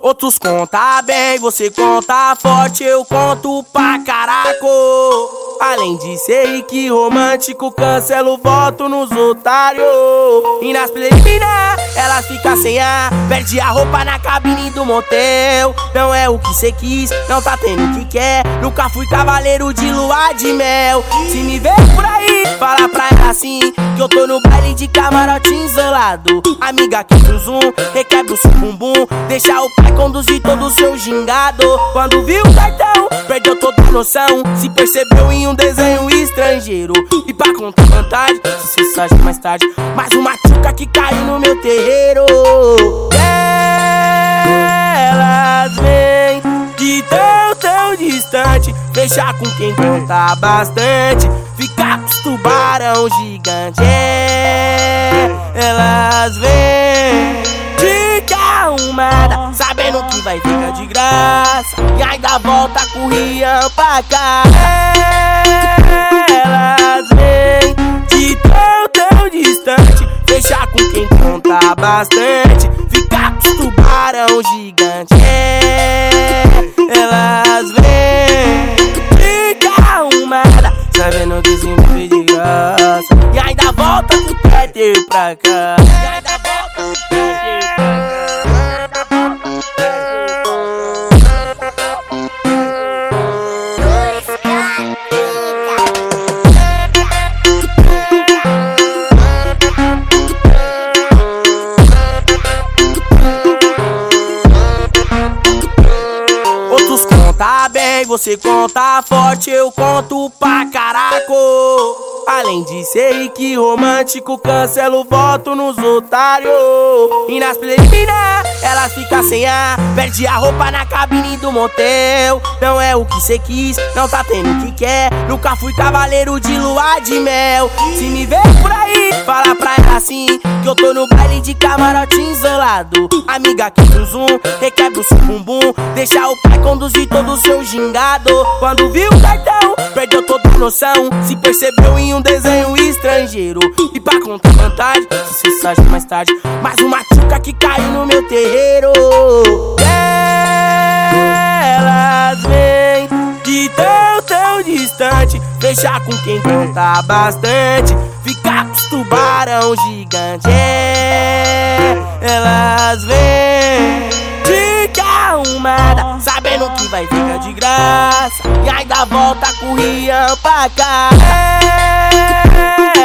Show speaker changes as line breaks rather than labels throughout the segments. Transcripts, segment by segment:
Outros conta bem, você conta forte, eu conto pra caraco. Além de ser que romântico, cancelo voto nos otários. E nas preliminar, ela fica sem ar, perde a roupa na cabine do motel. Não é o que cê quis, não tá tendo o que quer. Nunca fui cavaleiro de lua de mel. Se me ver por aí, fala pra ela assim: que eu tô no baile de camarote isolado. Amiga que pro zoom, requebra o seu bumbum, deixa o pai conduzir todo o seu gingado. Quando viu o cartão, perdeu toda a noção. Se percebeu em um desenho estrangeiro. E pra contar vantagem, se cê sabe mais tarde, mais uma tchuca que caiu no meu Elas vêm de tão, tão distante. Fechar com quem conta bastante. Ficar com os tubarão gigante. É, elas vêm de arrumada, sabendo que vai ficar de graça. E ainda volta com o Rian pra cá. Conta bastante. Ficar com tubarão gigante. É, elas vêm de arrumada, sabendo que sempre foi de graça. E ainda volta com o Peter pra cá. Você conta forte, eu conto pra caraco. Além de ser que romântico, cancelo voto nos otários. E nas preliminar, ela fica sem ar, perde a roupa na cabine do motel. Não é o que cê quis, não tá tendo o que quer. Nunca fui cavaleiro de lua de mel. Se me ver por aí, fala pra ela assim: que eu tô no baile de camarote isolado. Amiga que pro zoom, requebra o seu bumbum, deixa o pai conduzir todo o seu gingado. Quando viu o cartão, noção. Se percebeu em um desenho estrangeiro. E pra contar vantagem, se sabe mais tarde, mais uma tchuca que caiu no meu terreiro. Elas vêm de tão, tão distante. Fechar com quem conta bastante. Ficar com os tubarão gigante. É, elas vêm de arrumada, sabendo que vai ficar de graça. E ainda volta com o Rian pra cá.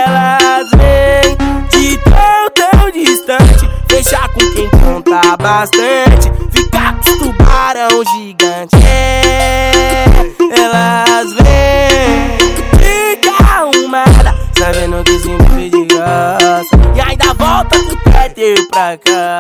Elas vêm de tão, tão distante. Fechar com quem conta bastante. Ficar com os tubarão gigante. É, elas vêm de arrumada, sabendo que sempre de graça. E ainda volta com o Peter pra cá.